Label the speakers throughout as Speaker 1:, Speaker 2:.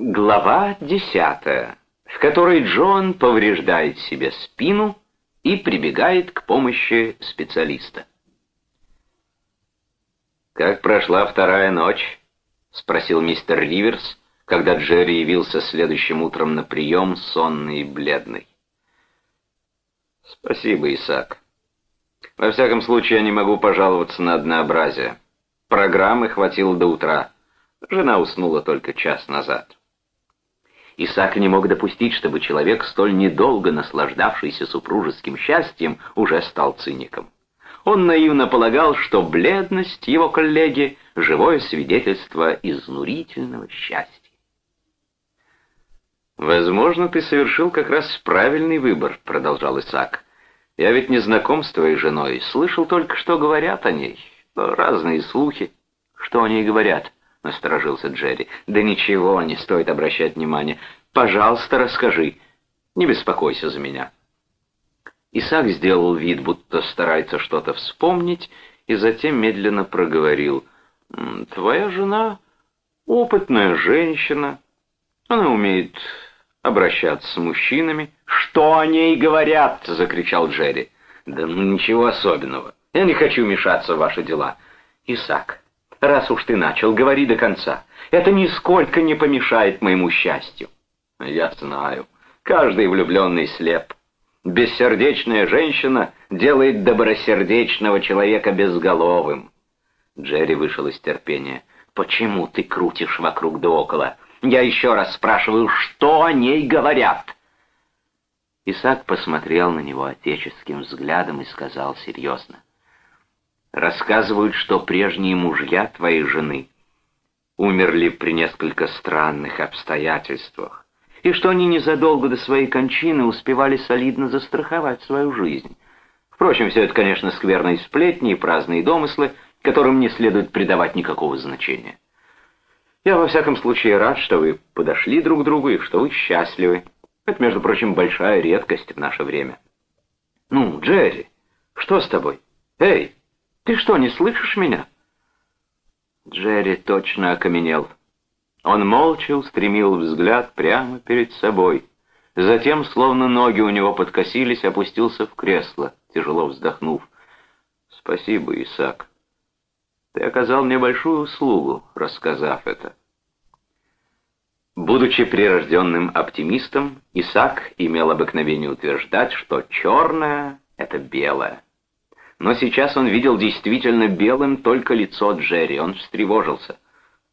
Speaker 1: Глава десятая, в которой Джон повреждает себе спину и прибегает к помощи специалиста. «Как прошла вторая ночь?» — спросил мистер Риверс, когда Джерри явился следующим утром на прием, сонный и бледный. «Спасибо, Исаак. Во всяком случае, я не могу пожаловаться на однообразие. Программы хватило до утра. Жена уснула только час назад». Исаак не мог допустить, чтобы человек, столь недолго наслаждавшийся супружеским счастьем, уже стал циником. Он наивно полагал, что бледность его коллеги — живое свидетельство изнурительного счастья. «Возможно, ты совершил как раз правильный выбор», — продолжал Исаак. «Я ведь не знаком с твоей женой, слышал только, что говорят о ней. Разные слухи. Что о ней говорят?» — насторожился Джерри. «Да ничего, не стоит обращать внимания. Пожалуйста, расскажи. Не беспокойся за меня». Исаак сделал вид, будто старается что-то вспомнить, и затем медленно проговорил. «Твоя жена — опытная женщина. Она умеет обращаться с мужчинами». «Что о ней говорят?» — закричал Джерри. «Да ну ничего особенного. Я не хочу мешаться в ваши дела. Исаак, Раз уж ты начал, говори до конца. Это нисколько не помешает моему счастью. Я знаю. Каждый влюбленный слеп. Бессердечная женщина делает добросердечного человека безголовым. Джерри вышел из терпения. «Почему ты крутишь вокруг да около? Я еще раз спрашиваю, что о ней говорят?» Исаак посмотрел на него отеческим взглядом и сказал серьезно. Рассказывают, что прежние мужья твоей жены умерли при несколько странных обстоятельствах, и что они незадолго до своей кончины успевали солидно застраховать свою жизнь. Впрочем, все это, конечно, скверные сплетни и праздные домыслы, которым не следует придавать никакого значения. Я, во всяком случае, рад, что вы подошли друг к другу и что вы счастливы. Это, между прочим, большая редкость в наше время. Ну, Джерри, что с тобой? Эй! Ты что, не слышишь меня?» Джерри точно окаменел. Он молча устремил взгляд прямо перед собой. Затем, словно ноги у него подкосились, опустился в кресло, тяжело вздохнув. «Спасибо, Исаак. Ты оказал мне большую услугу, рассказав это». Будучи прирожденным оптимистом, Исаак имел обыкновение утверждать, что черное — это белое но сейчас он видел действительно белым только лицо Джерри. Он встревожился.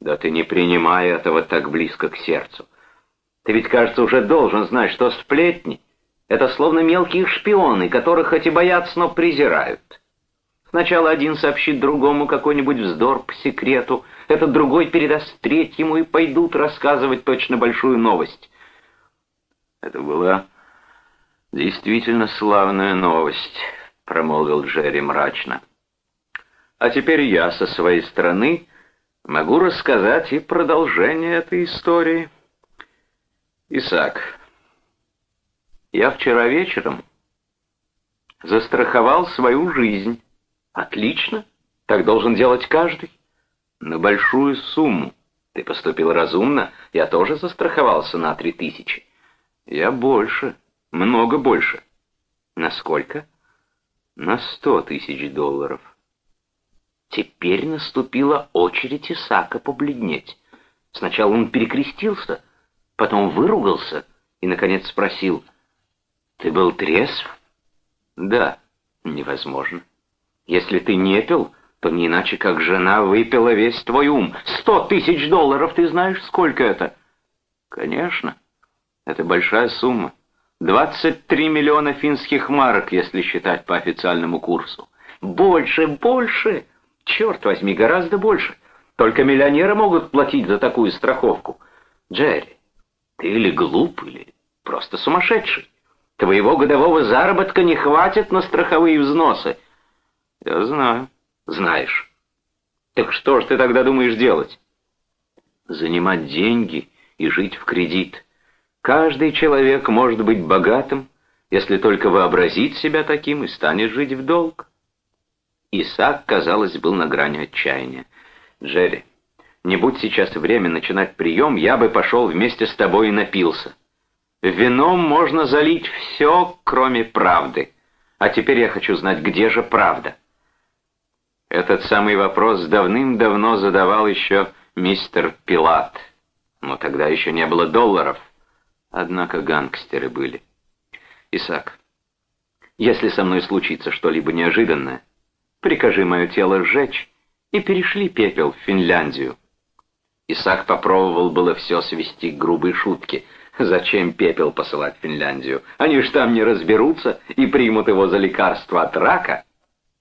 Speaker 1: «Да ты не принимай этого так близко к сердцу. Ты ведь, кажется, уже должен знать, что сплетни — это словно мелкие шпионы, которых хоть и боятся, но презирают. Сначала один сообщит другому какой-нибудь вздор по секрету, этот другой передаст третьему, и пойдут рассказывать точно большую новость». Это была действительно славная новость. — промолвил Джерри мрачно. «А теперь я со своей стороны могу рассказать и продолжение этой истории. Исаак, я вчера вечером застраховал свою жизнь. Отлично, так должен делать каждый. На большую сумму. Ты поступил разумно, я тоже застраховался на три тысячи. Я больше, много больше. Насколько? На сто тысяч долларов. Теперь наступила очередь Исака побледнеть. Сначала он перекрестился, потом выругался и, наконец, спросил, «Ты был трезв?» «Да, невозможно. Если ты не пил, то не иначе, как жена выпила весь твой ум. Сто тысяч долларов, ты знаешь, сколько это?» «Конечно, это большая сумма. 23 миллиона финских марок, если считать по официальному курсу. Больше, больше! Черт возьми, гораздо больше. Только миллионеры могут платить за такую страховку. Джерри, ты или глуп, или просто сумасшедший. Твоего годового заработка не хватит на страховые взносы. Я знаю. Знаешь. Так что же ты тогда думаешь делать? Занимать деньги и жить в кредит. Каждый человек может быть богатым, если только вообразит себя таким и станет жить в долг. Исаак, казалось, был на грани отчаяния. «Джерри, Не будь сейчас время начинать прием, я бы пошел вместе с тобой и напился. Вином можно залить все, кроме правды. А теперь я хочу знать, где же правда?» Этот самый вопрос давным-давно задавал еще мистер Пилат. Но тогда еще не было долларов. Однако гангстеры были. Исаак, если со мной случится что-либо неожиданное, прикажи мое тело сжечь и перешли пепел в Финляндию. Исаак попробовал было все свести к грубой шутке. Зачем пепел посылать в Финляндию? Они ж там не разберутся и примут его за лекарство от рака.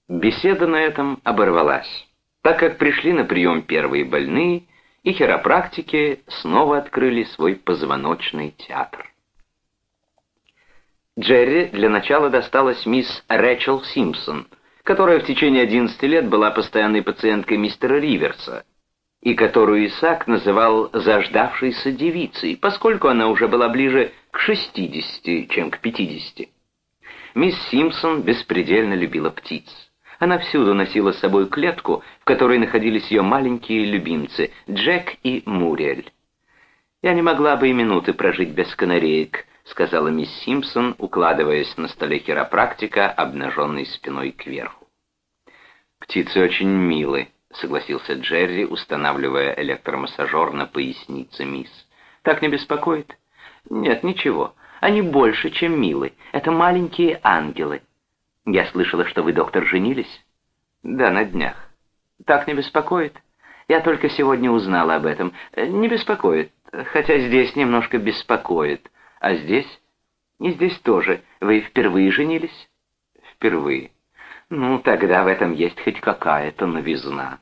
Speaker 1: Беседа на этом оборвалась, так как пришли на прием первые больные, и хиропрактики снова открыли свой позвоночный театр. Джерри для начала досталась мисс Рэчел Симпсон, которая в течение 11 лет была постоянной пациенткой мистера Риверса, и которую Исаак называл «заждавшейся девицей», поскольку она уже была ближе к 60, чем к 50. Мисс Симпсон беспредельно любила птиц. Она всюду носила с собой клетку, в которой находились ее маленькие любимцы Джек и Муриэль. «Я не могла бы и минуты прожить без канареек», — сказала мисс Симпсон, укладываясь на столе хиропрактика, обнаженной спиной кверху. «Птицы очень милы», — согласился Джерри, устанавливая электромассажер на пояснице мисс. «Так не беспокоит?» «Нет, ничего. Они больше, чем милы. Это маленькие ангелы». Я слышала, что вы, доктор, женились? Да, на днях. Так не беспокоит? Я только сегодня узнала об этом. Не беспокоит, хотя здесь немножко беспокоит. А здесь? И здесь тоже. Вы впервые женились? Впервые. Ну, тогда в этом есть хоть какая-то новизна.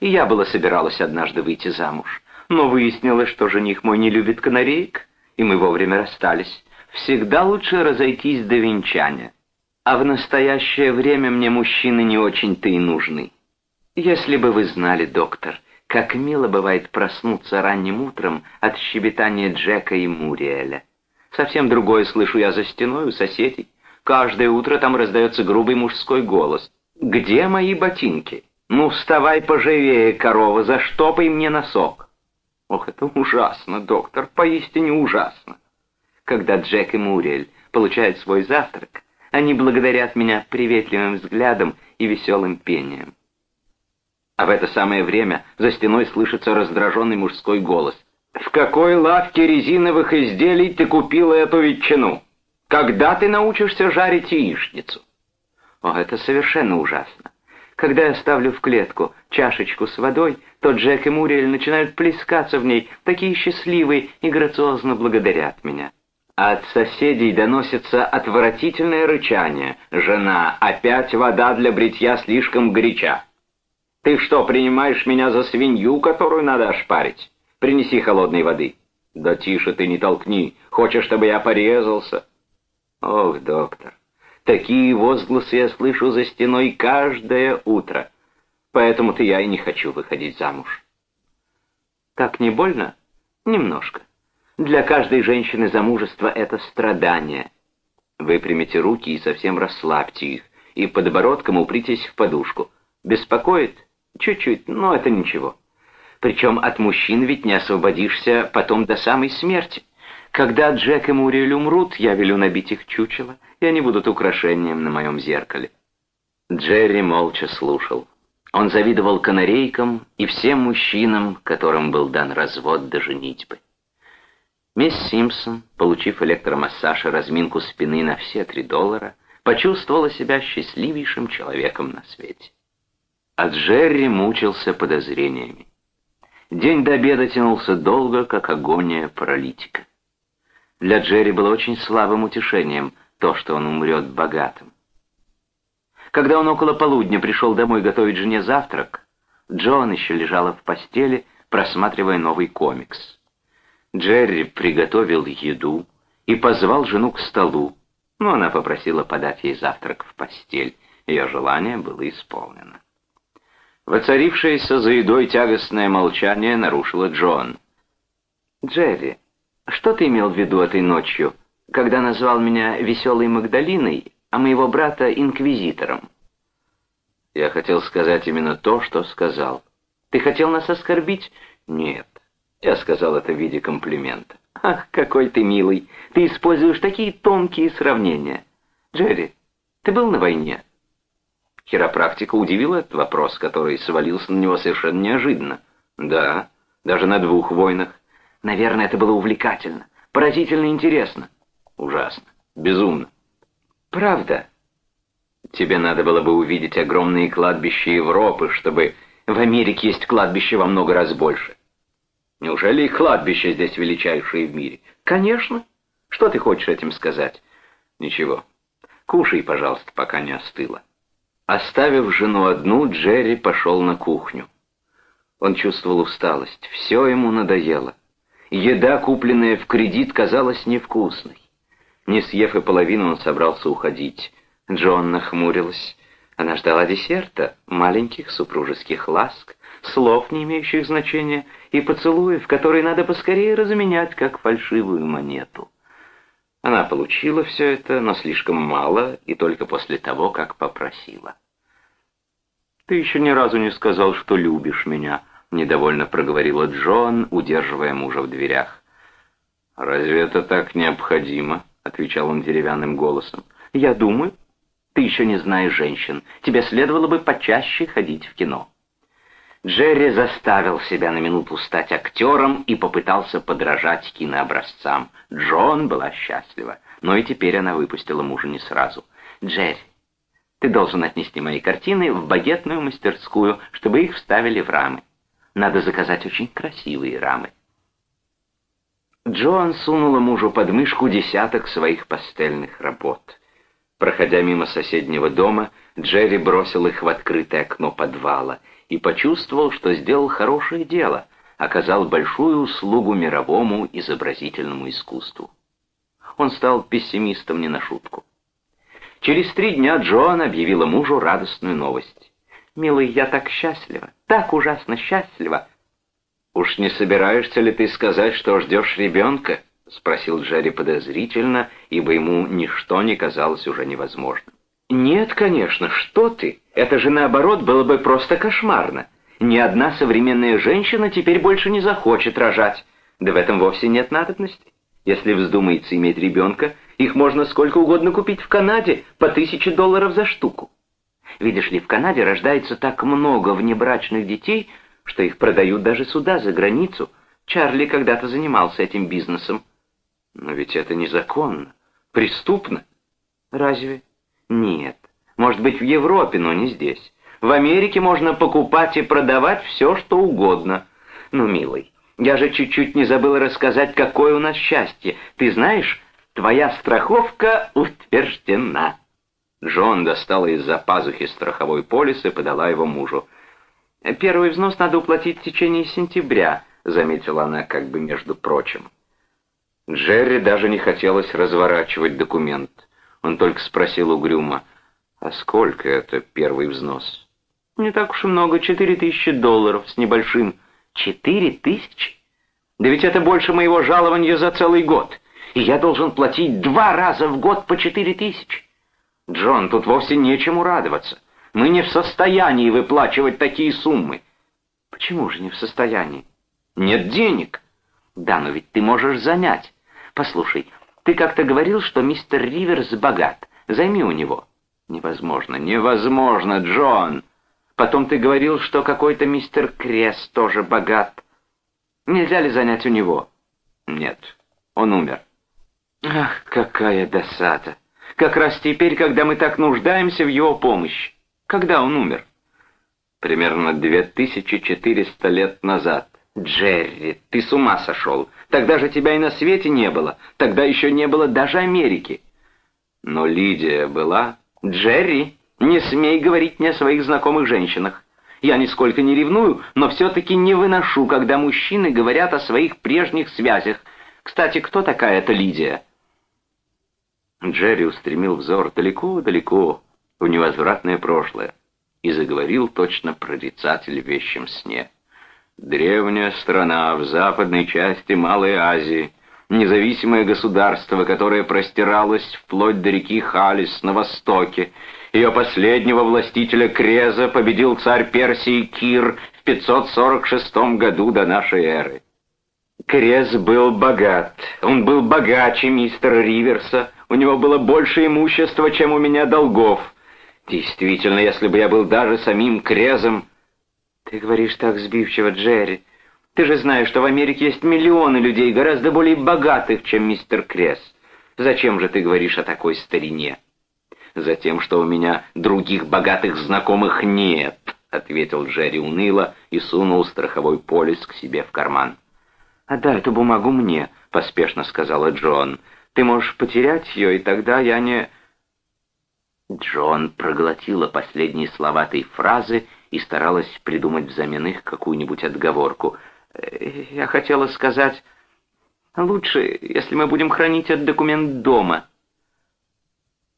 Speaker 1: И я была собиралась однажды выйти замуж. Но выяснилось, что жених мой не любит канареек, и мы вовремя расстались. Всегда лучше разойтись до венчания. А в настоящее время мне мужчины не очень-то и нужны. Если бы вы знали, доктор, как мило бывает проснуться ранним утром от щебетания Джека и Муриэля. Совсем другое слышу я за стеной у соседей. Каждое утро там раздается грубый мужской голос. «Где мои ботинки? Ну, вставай поживее, корова, заштопай мне носок!» Ох, это ужасно, доктор, поистине ужасно. Когда Джек и Муриэль получают свой завтрак, они благодарят меня приветливым взглядом и веселым пением. А в это самое время за стеной слышится раздраженный мужской голос. «В какой лавке резиновых изделий ты купила эту ветчину? Когда ты научишься жарить яичницу?» О, это совершенно ужасно. Когда я ставлю в клетку чашечку с водой, то Джек и Муриэль начинают плескаться в ней, такие счастливые и грациозно благодарят меня от соседей доносится отвратительное рычание. «Жена, опять вода для бритья слишком горяча». «Ты что, принимаешь меня за свинью, которую надо ошпарить? Принеси холодной воды». «Да тише ты не толкни, хочешь, чтобы я порезался?» «Ох, доктор, такие возгласы я слышу за стеной каждое утро, поэтому-то я и не хочу выходить замуж». «Так не больно?» «Немножко. Для каждой женщины замужество — это страдание. Выпрямите руки и совсем расслабьте их, и подбородком упритесь в подушку. Беспокоит? Чуть-чуть, но это ничего. Причем от мужчин ведь не освободишься потом до самой смерти. Когда Джек и Муриэль умрут, я велю набить их чучело, и они будут украшением на моем зеркале. Джерри молча слушал. Он завидовал канарейкам и всем мужчинам, которым был дан развод до женитьбы. Мисс Симпсон, получив электромассаж и разминку спины на все три доллара, почувствовала себя счастливейшим человеком на свете. А Джерри мучился подозрениями. День до обеда тянулся долго, как агония паралитика. Для Джерри было очень слабым утешением то, что он умрет богатым. Когда он около полудня пришел домой готовить жене завтрак, Джон еще лежала в постели, просматривая новый комикс. Джерри приготовил еду и позвал жену к столу, но она попросила подать ей завтрак в постель. Ее желание было исполнено. Воцарившееся за едой тягостное молчание нарушило Джон. «Джерри, что ты имел в виду этой ночью, когда назвал меня веселой Магдалиной, а моего брата инквизитором?» «Я хотел сказать именно то, что сказал». «Ты хотел нас оскорбить?» Нет, я сказал это в виде комплимента. Ах, какой ты милый. Ты используешь такие тонкие сравнения. Джерри, ты был на войне? Хиропрактика удивила этот вопрос, который свалился на него совершенно неожиданно. Да, даже на двух войнах. Наверное, это было увлекательно, поразительно интересно. Ужасно, безумно. Правда? Тебе надо было бы увидеть огромные кладбища Европы, чтобы... В Америке есть кладбище во много раз больше. Неужели и кладбище здесь величайшее в мире? Конечно. Что ты хочешь этим сказать? Ничего. Кушай, пожалуйста, пока не остыло. Оставив жену одну, Джерри пошел на кухню. Он чувствовал усталость, все ему надоело. Еда, купленная в кредит, казалась невкусной. Не съев и половину, он собрался уходить. Джон нахмурилась. Она ждала десерта, маленьких супружеских ласк, слов, не имеющих значения, и поцелуев, которые надо поскорее разменять, как фальшивую монету. Она получила все это, но слишком мало, и только после того, как попросила. «Ты еще ни разу не сказал, что любишь меня», — недовольно проговорила Джон, удерживая мужа в дверях. «Разве это так необходимо?» — отвечал он деревянным голосом. «Я думаю, ты еще не знаешь женщин. Тебе следовало бы почаще ходить в кино». Джерри заставил себя на минуту стать актером и попытался подражать кинообразцам. Джон была счастлива, но и теперь она выпустила мужа не сразу. «Джерри, ты должен отнести мои картины в багетную мастерскую, чтобы их вставили в рамы. Надо заказать очень красивые рамы». Джоан сунула мужу под мышку десяток своих пастельных работ. Проходя мимо соседнего дома, Джерри бросил их в открытое окно подвала — и почувствовал, что сделал хорошее дело, оказал большую услугу мировому изобразительному искусству. Он стал пессимистом не на шутку. Через три дня Джоан объявила мужу радостную новость. «Милый, я так счастлива, так ужасно счастлива!» «Уж не собираешься ли ты сказать, что ждешь ребенка?» — спросил Джерри подозрительно, ибо ему ничто не казалось уже невозможным. «Нет, конечно, что ты! Это же, наоборот, было бы просто кошмарно. Ни одна современная женщина теперь больше не захочет рожать. Да в этом вовсе нет надобности. Если вздумается иметь ребенка, их можно сколько угодно купить в Канаде по тысяче долларов за штуку. Видишь ли, в Канаде рождается так много внебрачных детей, что их продают даже сюда, за границу. Чарли когда-то занимался этим бизнесом. Но ведь это незаконно, преступно. Разве? Нет. Может быть, в Европе, но не здесь. В Америке можно покупать и продавать все, что угодно. Ну, милый, я же чуть-чуть не забыл рассказать, какое у нас счастье. Ты знаешь, твоя страховка утверждена. Джон достала из-за пазухи страховой полис и подала его мужу. «Первый взнос надо уплатить в течение сентября», — заметила она как бы между прочим. Джерри даже не хотелось разворачивать документ. Он только спросил угрюмо, «А сколько это первый взнос?» «Не так уж и много, четыре тысячи долларов с небольшим». «Четыре тысячи? Да ведь это больше моего жалования за целый год, и я должен платить два раза в год по четыре тысячи. Джон, тут вовсе нечему радоваться. Мы не в состоянии выплачивать такие суммы». «Почему же не в состоянии?» «Нет денег». «Да, но ведь ты можешь занять. Послушай, ты как-то говорил, что мистер Риверс богат. Займи у него». «Невозможно, невозможно, Джон! Потом ты говорил, что какой-то мистер Крес тоже богат. Нельзя ли занять у него?» «Нет, он умер». «Ах, какая досада! Как раз теперь, когда мы так нуждаемся в его помощи. Когда он умер?» «Примерно 2400 лет назад». «Джерри, ты с ума сошел! Тогда же тебя и на свете не было. Тогда еще не было даже Америки». «Но Лидия была...» «Джерри, не смей говорить мне о своих знакомых женщинах. Я нисколько не ревную, но все-таки не выношу, когда мужчины говорят о своих прежних связях. Кстати, кто такая эта Лидия?» Джерри устремил взор далеко-далеко в невозвратное прошлое и заговорил точно прорицатель в вещем сне. Древняя страна в западной части Малой Азии, независимое государство, которое простиралось вплоть до реки Халис на востоке. Ее последнего властителя Креза победил царь Персии Кир в 546 году до нашей эры. Крес был богат. Он был богаче мистера Риверса. У него было больше имущества, чем у меня долгов. Действительно, если бы я был даже самим Крезом...
Speaker 2: Ты говоришь так сбивчиво, Джерри. Ты же знаешь, что в Америке есть миллионы людей, гораздо более богатых, чем мистер Крес. Зачем же ты говоришь о такой старине?
Speaker 1: Затем, что у меня других богатых знакомых нет, ответил Джерри уныло и сунул страховой полис к себе в карман.
Speaker 2: «Отдай эту бумагу мне», — поспешно сказала Джон. «Ты можешь потерять ее, и тогда я не...»
Speaker 1: Джон проглотила последние слова этой фразы и старалась придумать взамен их какую-нибудь отговорку.
Speaker 2: «Э, «Я хотела сказать, лучше, если мы будем хранить этот документ дома».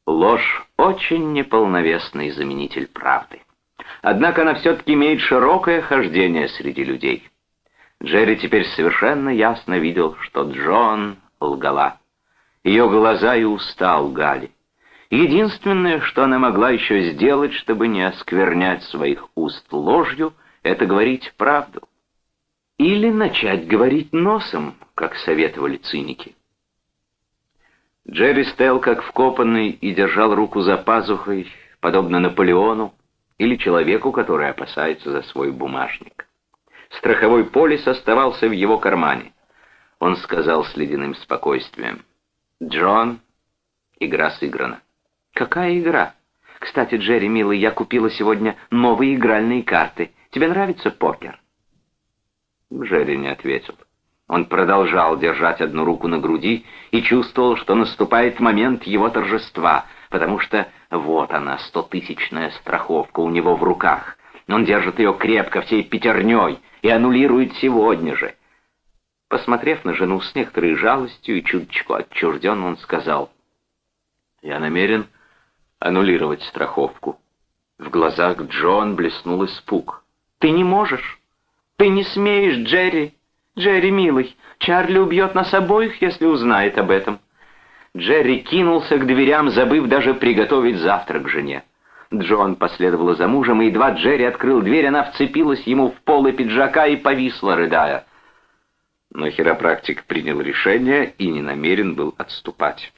Speaker 1: Ложь — очень неполновесный заменитель правды. Однако она все-таки имеет широкое хождение среди людей. Джерри теперь совершенно ясно видел, что Джон лгала. Ее глаза и уста лгали. Единственное, что она могла еще сделать, чтобы не осквернять своих уст ложью, это говорить правду. Или начать говорить носом, как советовали циники. Джерри стоял как вкопанный и держал руку за пазухой, подобно Наполеону или человеку, который опасается за свой бумажник. Страховой полис оставался в его кармане. Он сказал с ледяным спокойствием. «Джон, игра сыграна».
Speaker 2: «Какая игра? Кстати, Джерри, милый, я купила сегодня новые игральные карты. Тебе нравится покер?»
Speaker 1: Джерри не ответил. Он продолжал держать одну руку на груди и чувствовал, что наступает момент его торжества, потому что вот она, стотысячная страховка у него в руках. Он держит ее крепко, всей пятерней, и аннулирует сегодня же. Посмотрев на жену с некоторой жалостью и чуточку отчужденно, он сказал, «Я намерен аннулировать страховку». В глазах Джон блеснул испуг.
Speaker 2: «Ты не можешь! Ты не смеешь, Джерри! Джерри, милый, Чарли убьет нас обоих, если узнает об этом!»
Speaker 1: Джерри кинулся к дверям, забыв даже приготовить завтрак жене. Джон последовала за мужем, и едва Джерри открыл дверь, она вцепилась ему в полы пиджака и повисла, рыдая. Но хиропрактик принял решение и не намерен был отступать.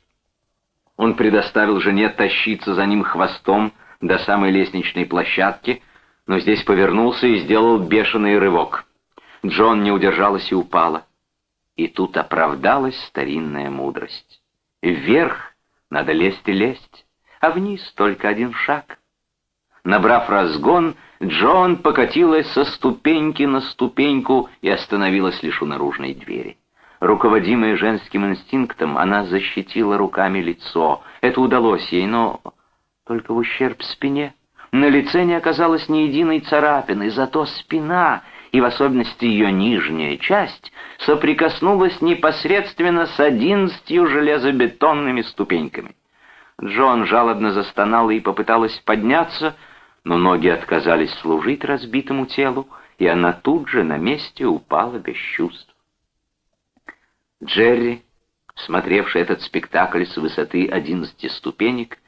Speaker 1: Он предоставил жене тащиться за ним хвостом до самой лестничной площадки, но здесь повернулся и сделал бешеный рывок. Джон не удержалась и упала. И тут оправдалась старинная мудрость. Вверх надо лезть и лезть, а вниз только один шаг. Набрав разгон, Джон покатилась со ступеньки на ступеньку и остановилась лишь у наружной двери. Руководимая женским инстинктом, она защитила руками лицо. Это удалось ей, но только в ущерб спине. На лице не оказалось ни единой царапины, зато спина, и в особенности ее нижняя часть, соприкоснулась непосредственно с одиннадцатью железобетонными ступеньками. Джон жалобно застонала и попыталась подняться, но ноги отказались служить разбитому телу, и она тут же на месте упала без чувств. Джерри, смотревший этот спектакль с высоты одиннадцати ступенек,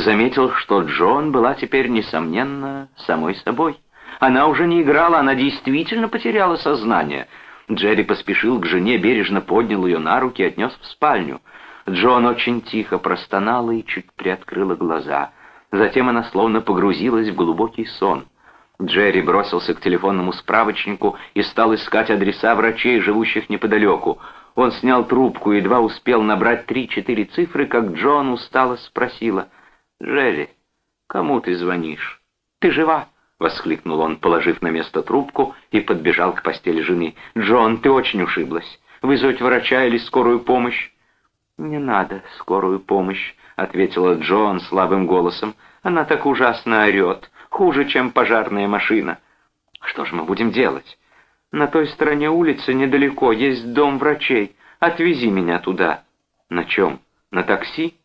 Speaker 1: заметил, что Джон была теперь, несомненно, самой собой. Она уже не играла, она действительно потеряла сознание. Джерри поспешил к жене, бережно поднял ее на руки и отнес в спальню. Джон очень тихо простонала и чуть приоткрыла глаза. Затем она словно погрузилась в глубокий сон. Джерри бросился к телефонному справочнику и стал искать адреса врачей, живущих неподалеку. Он снял трубку и едва успел набрать три-четыре цифры, как Джон устало спросила. «Джерри, кому ты звонишь? Ты жива?» — воскликнул он, положив на место трубку и подбежал к постели жены. «Джон, ты очень ушиблась. Вызвать врача или скорую помощь?» «Не надо скорую помощь», — ответила Джон слабым голосом. «Она так ужасно орет, хуже, чем пожарная машина». «Что же мы будем делать?» «На той стороне улицы недалеко есть дом врачей. Отвези меня туда». «На чем? На такси?»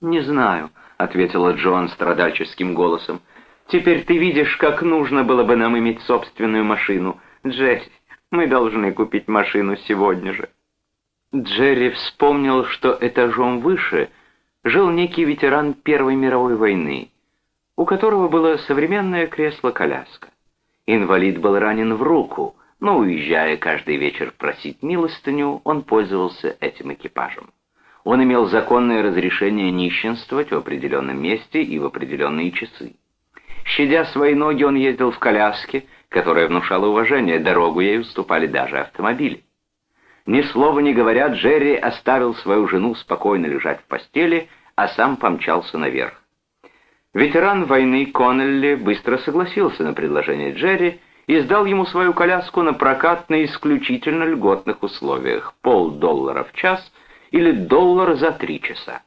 Speaker 1: «Не знаю», — ответила Джон страдальческим голосом. «Теперь ты видишь, как нужно было бы нам иметь собственную машину. Джерри, мы должны купить машину сегодня же». Джерри вспомнил, что этажом выше жил некий ветеран Первой мировой войны, у которого было современное кресло-коляска. Инвалид был ранен в руку, но, уезжая каждый вечер просить милостыню, он пользовался этим экипажем. Он имел законное разрешение нищенствовать в определенном месте и в определенные часы. Щадя свои ноги, он ездил в коляске, которая внушала уважение, дорогу ей уступали даже автомобили. Ни слова не говоря, Джерри оставил свою жену спокойно лежать в постели, а сам помчался наверх. Ветеран войны Коннелли быстро согласился на предложение Джерри и сдал ему свою коляску на прокат на исключительно льготных условиях — полдоллара в час или доллар за три часа.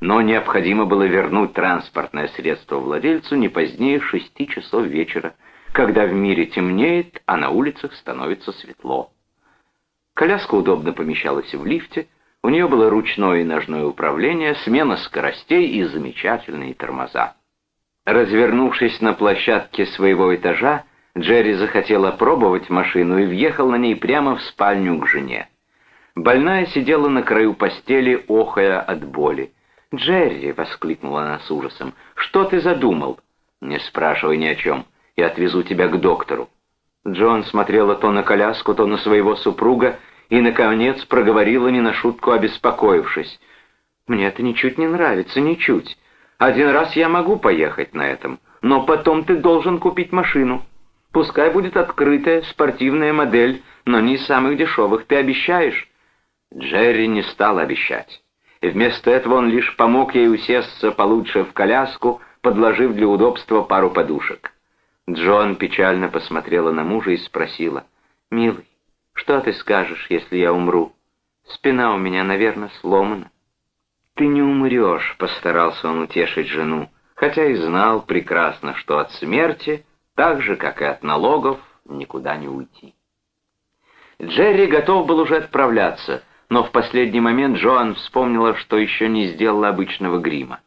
Speaker 1: Но необходимо было вернуть транспортное средство владельцу не позднее шести часов вечера, когда в мире темнеет, а на улицах становится светло. Коляска удобно помещалась в лифте, у нее было ручное и ножное управление, смена скоростей и замечательные тормоза. Развернувшись на площадке своего этажа, Джерри захотел опробовать машину и въехал на ней прямо в спальню к жене. Больная сидела на краю постели, охая от боли. «Джерри!» — воскликнула она с ужасом. «Что ты задумал?» «Не спрашивай ни о чем. Я отвезу тебя к доктору». Джон смотрела то на коляску, то на своего супруга и, наконец, проговорила не на шутку, обеспокоившись. «Мне это ничуть не нравится, ничуть. Один раз я могу поехать на этом, но потом ты должен купить машину. Пускай будет открытая спортивная модель, но не из самых дешевых, ты обещаешь?» Джерри не стал обещать. Вместо этого он лишь помог ей усесться получше в коляску, подложив для удобства пару подушек. Джон печально посмотрела на мужа и спросила, «Милый, что ты скажешь, если я умру? Спина у меня, наверное, сломана». «Ты не умрешь», — постарался он утешить жену, хотя и знал прекрасно, что от смерти, так же, как и от налогов, никуда не уйти. Джерри готов был уже отправляться, но в последний момент Джоан вспомнила, что еще не сделала обычного грима.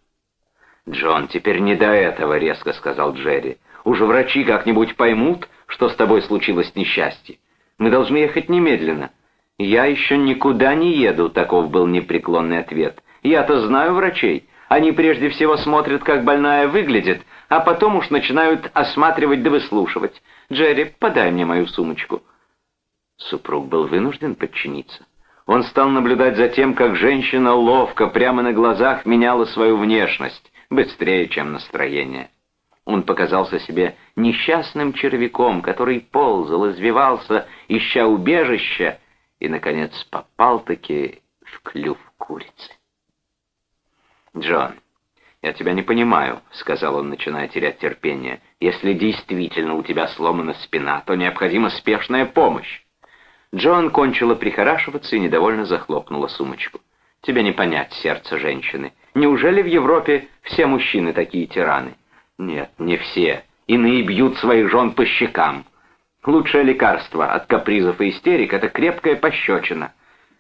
Speaker 1: «Джон, теперь не до этого», — резко сказал Джерри. «Уже врачи как-нибудь поймут, что с тобой случилось несчастье. Мы должны ехать немедленно». «Я еще никуда не еду», — таков был непреклонный ответ. Я-то знаю врачей. Они прежде всего смотрят, как больная выглядит, а потом уж начинают осматривать да выслушивать. Джерри, подай мне мою сумочку». Супруг был вынужден подчиниться. Он стал наблюдать за тем, как женщина ловко, прямо на глазах меняла свою внешность, быстрее, чем настроение. Он показался себе несчастным червяком, который ползал, извивался, ища убежища, и, наконец, попал-таки в клюв курицы. «Джон, я тебя не понимаю», — сказал он, начиная терять терпение. «Если действительно у тебя сломана спина, то необходима спешная помощь». Джон кончила прихорашиваться и недовольно захлопнула сумочку. «Тебе не понять сердце женщины. Неужели в Европе все мужчины такие тираны?» «Нет, не все. Иные бьют своих жен по щекам. Лучшее лекарство от капризов и истерик — это крепкая пощечина».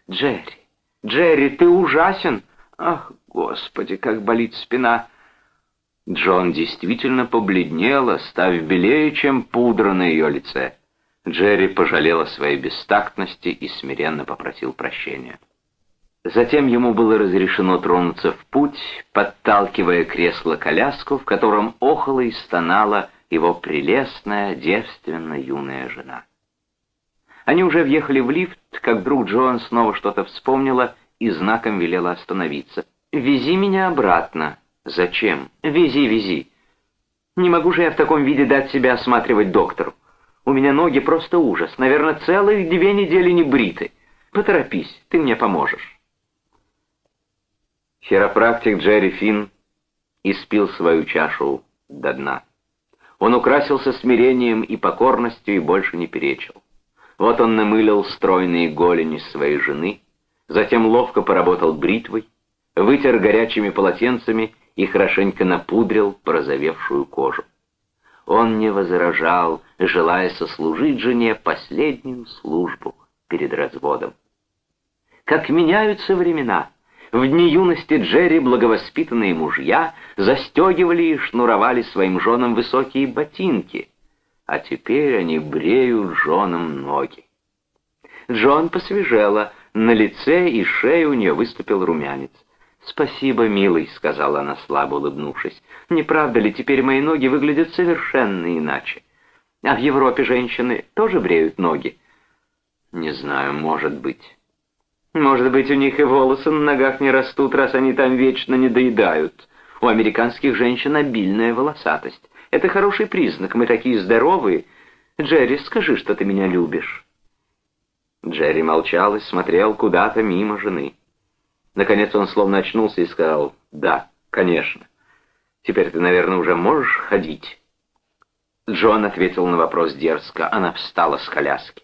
Speaker 1: «Джерри, Джерри, ты ужасен!» «Ах, Господи, как болит спина!» Джон действительно побледнела, став белее, чем пудра на ее лице. Джерри пожалел о своей бестактности и смиренно попросил прощения. Затем ему было разрешено тронуться в путь, подталкивая кресло-коляску, в котором охала и стонала его прелестная, девственно юная жена. Они уже въехали в лифт, как вдруг Джоан снова что-то вспомнила и знаком велела остановиться. «Вези меня обратно». «Зачем?» «Вези, вези. Не могу же я в таком виде дать себя осматривать доктору. У меня ноги просто ужас. Наверное, целых две недели не бриты. Поторопись, ты мне поможешь». Хиропрактик Джерри Финн испил свою чашу до дна. Он украсился смирением и покорностью и больше не перечил. Вот он намылил стройные голени своей жены, затем ловко поработал бритвой, вытер горячими полотенцами и хорошенько напудрил порозовевшую кожу. Он не возражал, желая сослужить жене последнюю службу перед разводом. Как меняются времена! В дни юности Джерри благовоспитанные мужья застегивали и шнуровали своим женам высокие ботинки, а теперь они бреют женам ноги. Джон посвежела, на лице и шее у нее выступил румянец. «Спасибо, милый», — сказала она, слабо улыбнувшись. «Не правда ли, теперь мои ноги выглядят совершенно иначе?»
Speaker 2: А в Европе женщины тоже бреют ноги.
Speaker 1: Не знаю, может быть.
Speaker 2: Может быть, у них и волосы на ногах не растут, раз они там вечно не доедают. У американских женщин обильная волосатость. Это хороший признак, мы такие здоровые. Джерри, скажи, что ты меня любишь.
Speaker 1: Джерри молчал и смотрел куда-то мимо жены. Наконец он словно очнулся и сказал, «Да, конечно. Теперь ты, наверное, уже можешь ходить?» Джон ответил на вопрос дерзко. Она встала с коляски.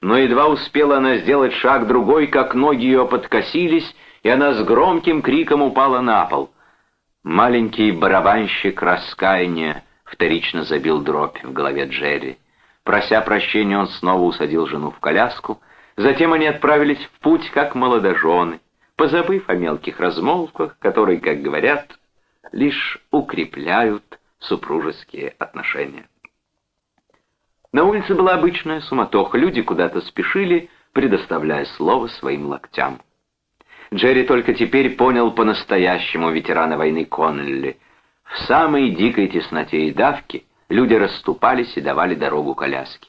Speaker 1: Но едва успела она сделать шаг другой, как ноги ее подкосились, и она с громким криком упала на пол. Маленький барабанщик раскаяния вторично забил дробь в голове Джерри. Прося прощения, он снова усадил жену в коляску. Затем они отправились в путь, как молодожены, позабыв о мелких размолвках, которые, как говорят, лишь укрепляют супружеские отношения. На улице была обычная суматоха, люди куда-то спешили, предоставляя слово своим локтям. Джерри только теперь понял по-настоящему ветерана войны Коннелли. В самой дикой тесноте и давке люди расступались и давали дорогу коляске.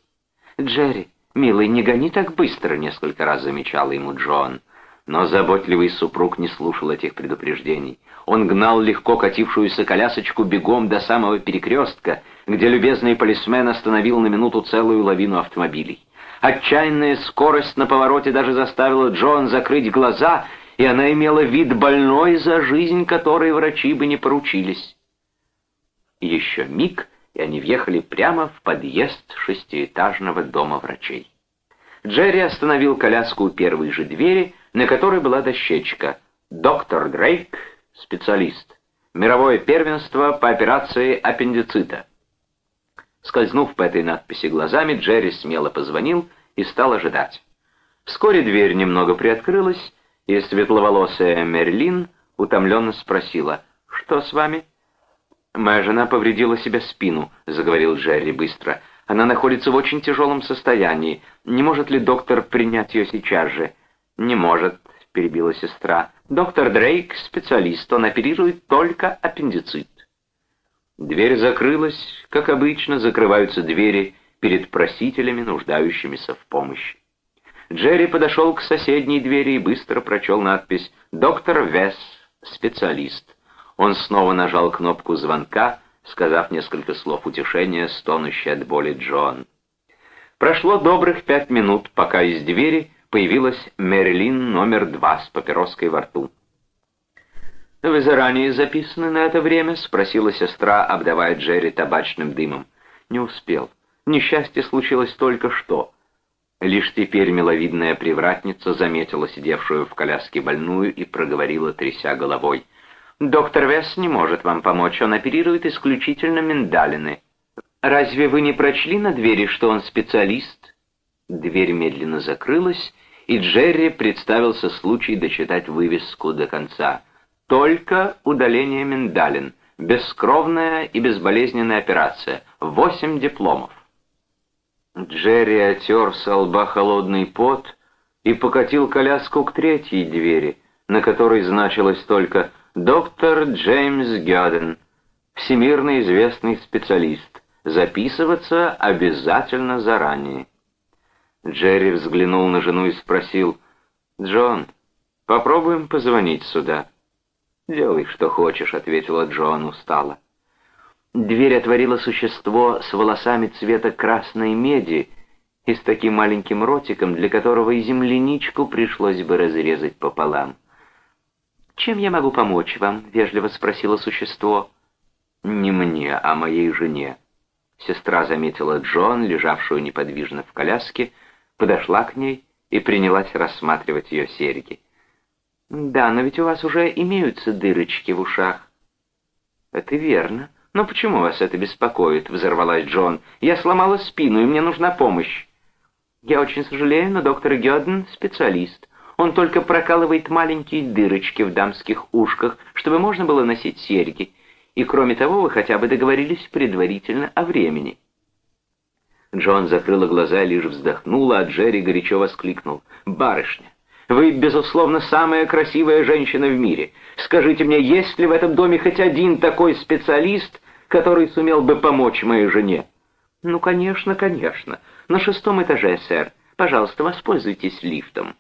Speaker 2: «Джерри, милый, не гони так быстро», — несколько раз замечала ему Джон.
Speaker 1: Но заботливый супруг не слушал этих предупреждений. Он гнал легко катившуюся колясочку бегом до самого перекрестка, где любезный полисмен остановил на минуту целую лавину автомобилей. Отчаянная скорость на повороте даже заставила Джон закрыть глаза, и она имела вид больной за жизнь, которой врачи бы не поручились. Еще миг, и они въехали прямо в подъезд шестиэтажного дома врачей. Джерри остановил коляску у первой же двери, на которой была дощечка «Доктор Дрейк, специалист. Мировое первенство по операции аппендицита». Скользнув по этой надписи глазами, Джерри смело позвонил и стал ожидать. Вскоре дверь немного приоткрылась, и светловолосая Мерлин утомленно спросила, «Что с вами?» «Моя жена повредила себе спину», — заговорил Джерри быстро. «Она находится в очень тяжелом состоянии. Не может ли доктор принять ее сейчас же?» «Не может», — перебила сестра. «Доктор Дрейк — специалист, он оперирует только аппендицит». Дверь закрылась, как обычно закрываются двери перед просителями, нуждающимися в помощи. Джерри подошел к соседней двери и быстро прочел надпись «Доктор Весс, специалист». Он снова нажал кнопку звонка, сказав несколько слов утешения, стонущей от боли Джон. Прошло добрых пять минут, пока из двери появилась Мерлин номер два с папироской во рту. «Вы заранее записаны на это время?» — спросила сестра, обдавая Джерри табачным дымом. «Не успел. Несчастье случилось только что». Лишь теперь миловидная привратница заметила сидевшую в коляске больную и проговорила, тряся головой. «Доктор Весс не может вам помочь, он оперирует исключительно миндалины. Разве вы не прочли на двери, что он специалист?» Дверь медленно закрылась, и Джерри представился случай дочитать вывеску до конца. «Только удаление миндалин. Бескровная и безболезненная операция. Восемь дипломов». Джерри отер с лба холодный пот и покатил коляску к третьей двери, на которой значилось только «Доктор Джеймс Гёден, всемирно известный специалист. Записываться обязательно заранее». Джерри взглянул на жену и спросил, «Джон, попробуем позвонить сюда». «Делай, что хочешь», — ответила Джон устало. Дверь отворило существо с волосами цвета красной меди и с таким маленьким ротиком, для которого и земляничку пришлось бы разрезать пополам. «Чем я могу помочь вам?» — вежливо спросило существо. «Не мне, а моей жене». Сестра заметила Джон, лежавшую неподвижно в коляске, подошла к ней и принялась рассматривать ее серьги. «Да, но ведь у вас уже имеются дырочки в ушах». «Это верно. Но почему вас это беспокоит?» — взорвалась Джон. «Я сломала спину, и мне нужна помощь». «Я очень сожалею, но доктор Гёден — специалист. Он только прокалывает маленькие дырочки в дамских ушках, чтобы можно было носить серьги. И кроме того, вы хотя бы договорились предварительно о времени». Джон закрыла глаза лишь вздохнула, а Джерри горячо воскликнул. «Барышня, вы, безусловно, самая красивая женщина в мире. Скажите мне, есть ли в этом доме хоть один такой специалист, который сумел бы помочь моей жене?»
Speaker 2: «Ну, конечно, конечно. На шестом этаже, сэр. Пожалуйста, воспользуйтесь лифтом».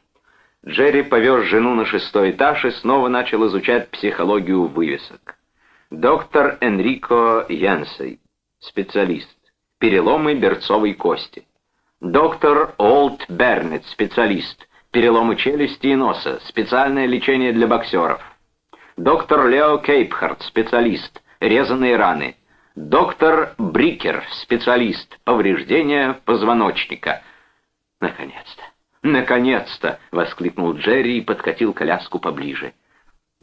Speaker 1: Джерри повез жену на шестой этаж и снова начал изучать психологию вывесок. Доктор Энрико Янсей, специалист. Переломы берцовой кости. Доктор Олд Бернет, специалист. Переломы челюсти и носа. Специальное лечение для боксеров. Доктор Лео Кейпхарт, специалист. Резанные раны. Доктор Брикер, специалист. Повреждения позвоночника. Наконец-то. «Наконец-то!» — воскликнул Джерри и подкатил коляску поближе.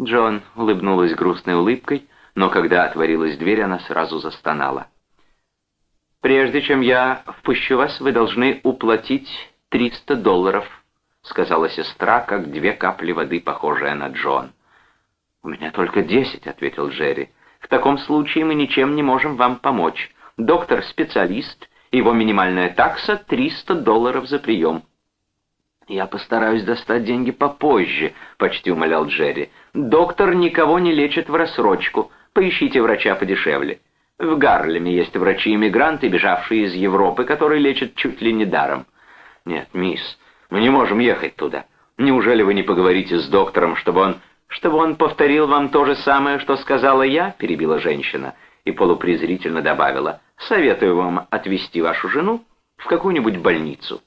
Speaker 2: Джон улыбнулась грустной улыбкой, но когда отворилась дверь, она сразу застонала. «Прежде чем я впущу вас, вы должны уплатить 300 долларов», — сказала сестра, как две капли воды, похожая на Джон. «У меня только десять», — ответил Джерри. «В таком случае мы ничем не можем вам помочь. Доктор-специалист, его минимальная такса — 300 долларов за прием». «Я постараюсь достать деньги попозже», — почти умолял Джерри. «Доктор никого не лечит в рассрочку. Поищите врача подешевле. В Гарлеме есть врачи-иммигранты, бежавшие из Европы, которые лечат чуть ли не даром».
Speaker 1: «Нет, мисс, мы не можем ехать туда. Неужели вы не поговорите с доктором, чтобы он...»
Speaker 2: «Чтобы он повторил вам то же самое, что сказала я?» — перебила женщина и полупрезрительно добавила. «Советую вам отвезти вашу жену в какую-нибудь больницу».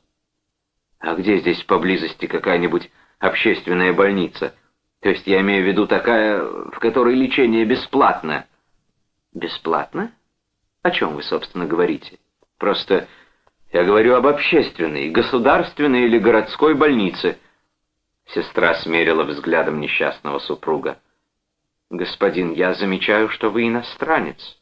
Speaker 1: А где здесь поблизости какая-нибудь общественная больница? То есть я имею в виду такая, в которой лечение бесплатно.
Speaker 2: Бесплатно? О чем вы, собственно, говорите?
Speaker 1: Просто я говорю об общественной, государственной или городской больнице. Сестра смерила взглядом несчастного супруга.
Speaker 2: «Господин, я замечаю, что вы иностранец.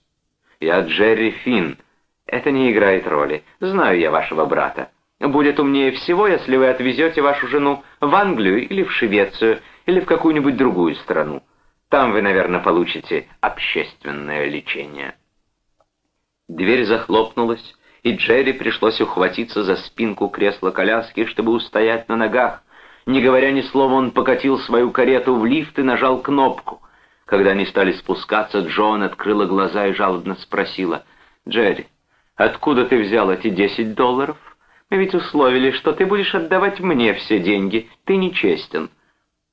Speaker 2: Я Джерри Финн. Это не играет роли. Знаю я вашего брата. Будет умнее всего, если вы отвезете вашу жену в Англию или в Швецию, или в какую-нибудь другую страну. Там вы, наверное, получите общественное лечение». Дверь захлопнулась, и Джерри пришлось ухватиться за спинку кресла-коляски, чтобы устоять на ногах. Не говоря ни слова, он покатил свою карету в лифт и нажал кнопку. Когда они стали спускаться, Джон открыла глаза и жалобно спросила, «Джерри, откуда ты взял эти десять долларов?» Мы ведь условились, что ты будешь отдавать мне все деньги. Ты нечестен».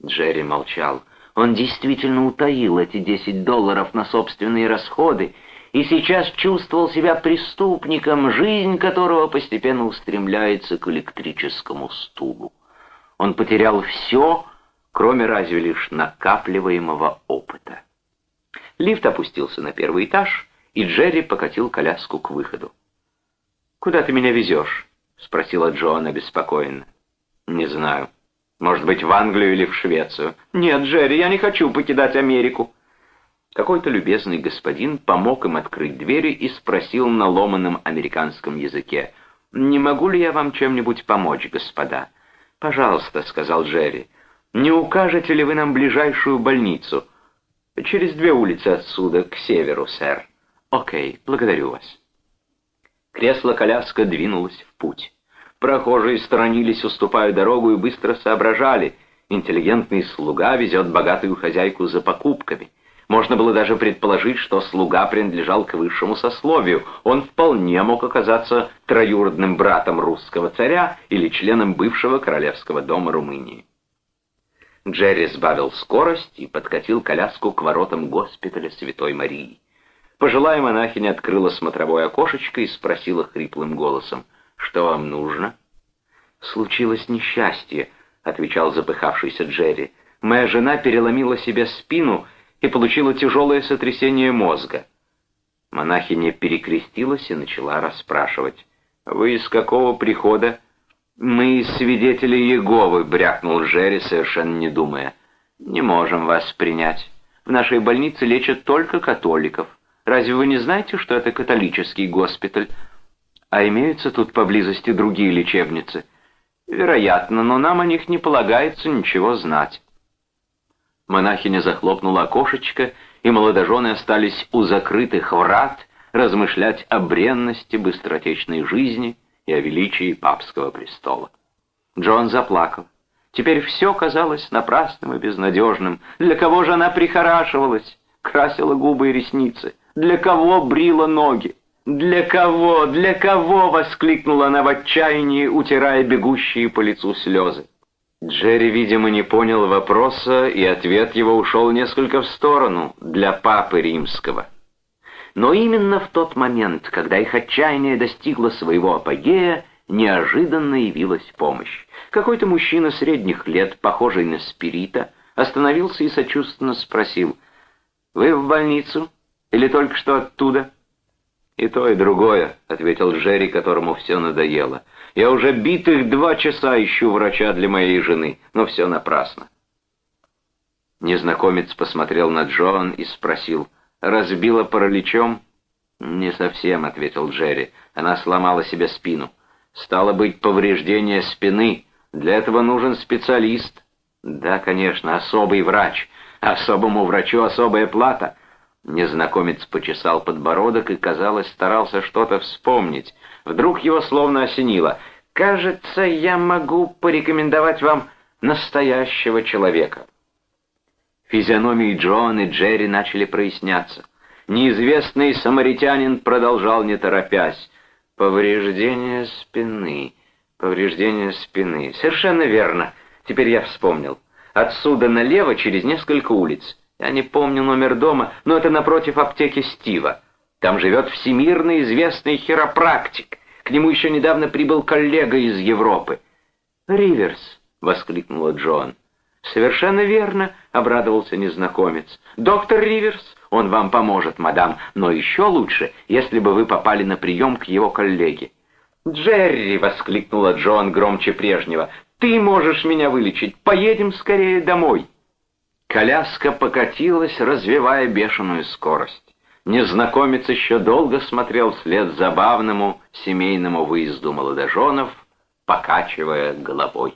Speaker 2: Джерри молчал. Он действительно утаил эти десять долларов на собственные расходы и сейчас чувствовал себя преступником, жизнь которого постепенно устремляется к электрическому стулу. Он потерял все, кроме разве лишь накапливаемого опыта. Лифт опустился на первый этаж, и Джерри покатил коляску к выходу. «Куда ты меня везешь?» — спросила Джоан обеспокоенно. «Не знаю. Может быть, в Англию или в Швецию?» «Нет, Джерри, я не хочу покидать Америку». Какой-то любезный господин помог им открыть двери и спросил на ломаном американском языке. «Не могу ли я вам чем-нибудь помочь, господа?» «Пожалуйста», — сказал Джерри. «Не укажете ли вы нам ближайшую больницу?» «Через две улицы отсюда, к северу, сэр». «Окей, благодарю вас». Кресло-коляска двинулось в путь. Прохожие сторонились, уступая дорогу, и быстро соображали. Интеллигентный слуга везет богатую хозяйку за покупками. Можно было даже предположить, что слуга принадлежал к высшему сословию. Он вполне мог оказаться троюродным братом русского царя или членом бывшего королевского дома Румынии. Джерри сбавил скорость и подкатил коляску к воротам госпиталя Святой Марии. Пожилая монахиня открыла смотровое окошечко и спросила хриплым голосом, «Что вам нужно?» «Случилось несчастье», — отвечал запыхавшийся Джерри. «Моя жена переломила себе спину и получила тяжелое сотрясение мозга». Монахиня перекрестилась и начала расспрашивать. «Вы из какого прихода?» «Мы свидетели Иеговы», — брякнул Джерри, совершенно не думая. «Не можем вас принять. В нашей больнице лечат только католиков». Разве вы не знаете, что это католический госпиталь? А имеются тут поблизости другие лечебницы? Вероятно, но нам о них не полагается ничего знать. Монахиня захлопнула окошечко, и молодожены остались у закрытых врат размышлять о бренности быстротечной жизни и о величии папского престола. Джон заплакал. Теперь все казалось напрасным и безнадежным. Для кого же она прихорашивалась, красила губы и ресницы? Для кого брила ноги? «Для кого? Для кого?» — воскликнула она в отчаянии, утирая бегущие по лицу слезы. Джерри, видимо, не понял вопроса, и ответ его ушел несколько в сторону, для папы римского. Но именно в тот момент, когда их отчаяние достигло своего апогея, неожиданно явилась помощь. Какой-то мужчина средних лет, похожий на спирита, остановился и сочувственно спросил, «Вы в больницу? Или только что оттуда?» «И то, и другое», — ответил Джерри, которому все надоело. «Я уже битых два часа ищу врача для моей жены, но все напрасно». Незнакомец посмотрел на Джоан и спросил, «Разбила параличом?» «Не совсем», — ответил Джерри. «Она сломала себе спину. Стало быть, повреждение спины. Для этого нужен специалист». «Да, конечно, особый врач. Особому врачу особая плата». Незнакомец почесал подбородок и, казалось, старался что-то вспомнить. Вдруг его словно осенило. «Кажется, я могу порекомендовать вам настоящего человека». Физиономии Джоан и Джерри начали проясняться. Неизвестный самаритянин продолжал не торопясь. «Повреждение спины, повреждение спины. Совершенно верно. Теперь я вспомнил. Отсюда налево через несколько улиц. Я не помню номер дома, но это напротив аптеки Стива. Там живет всемирно известный хиропрактик. К нему еще недавно прибыл коллега из Европы. «Риверс», — воскликнула Джон. «Совершенно верно», — обрадовался незнакомец. «Доктор Риверс, он вам поможет, мадам, но еще лучше, если бы вы попали на прием к его коллеге». «Джерри!» — воскликнула Джон громче прежнего. «Ты можешь меня вылечить! Поедем скорее домой!» Коляска покатилась, развивая бешеную скорость. Незнакомец еще долго смотрел вслед забавному семейному выезду молодоженов, покачивая головой.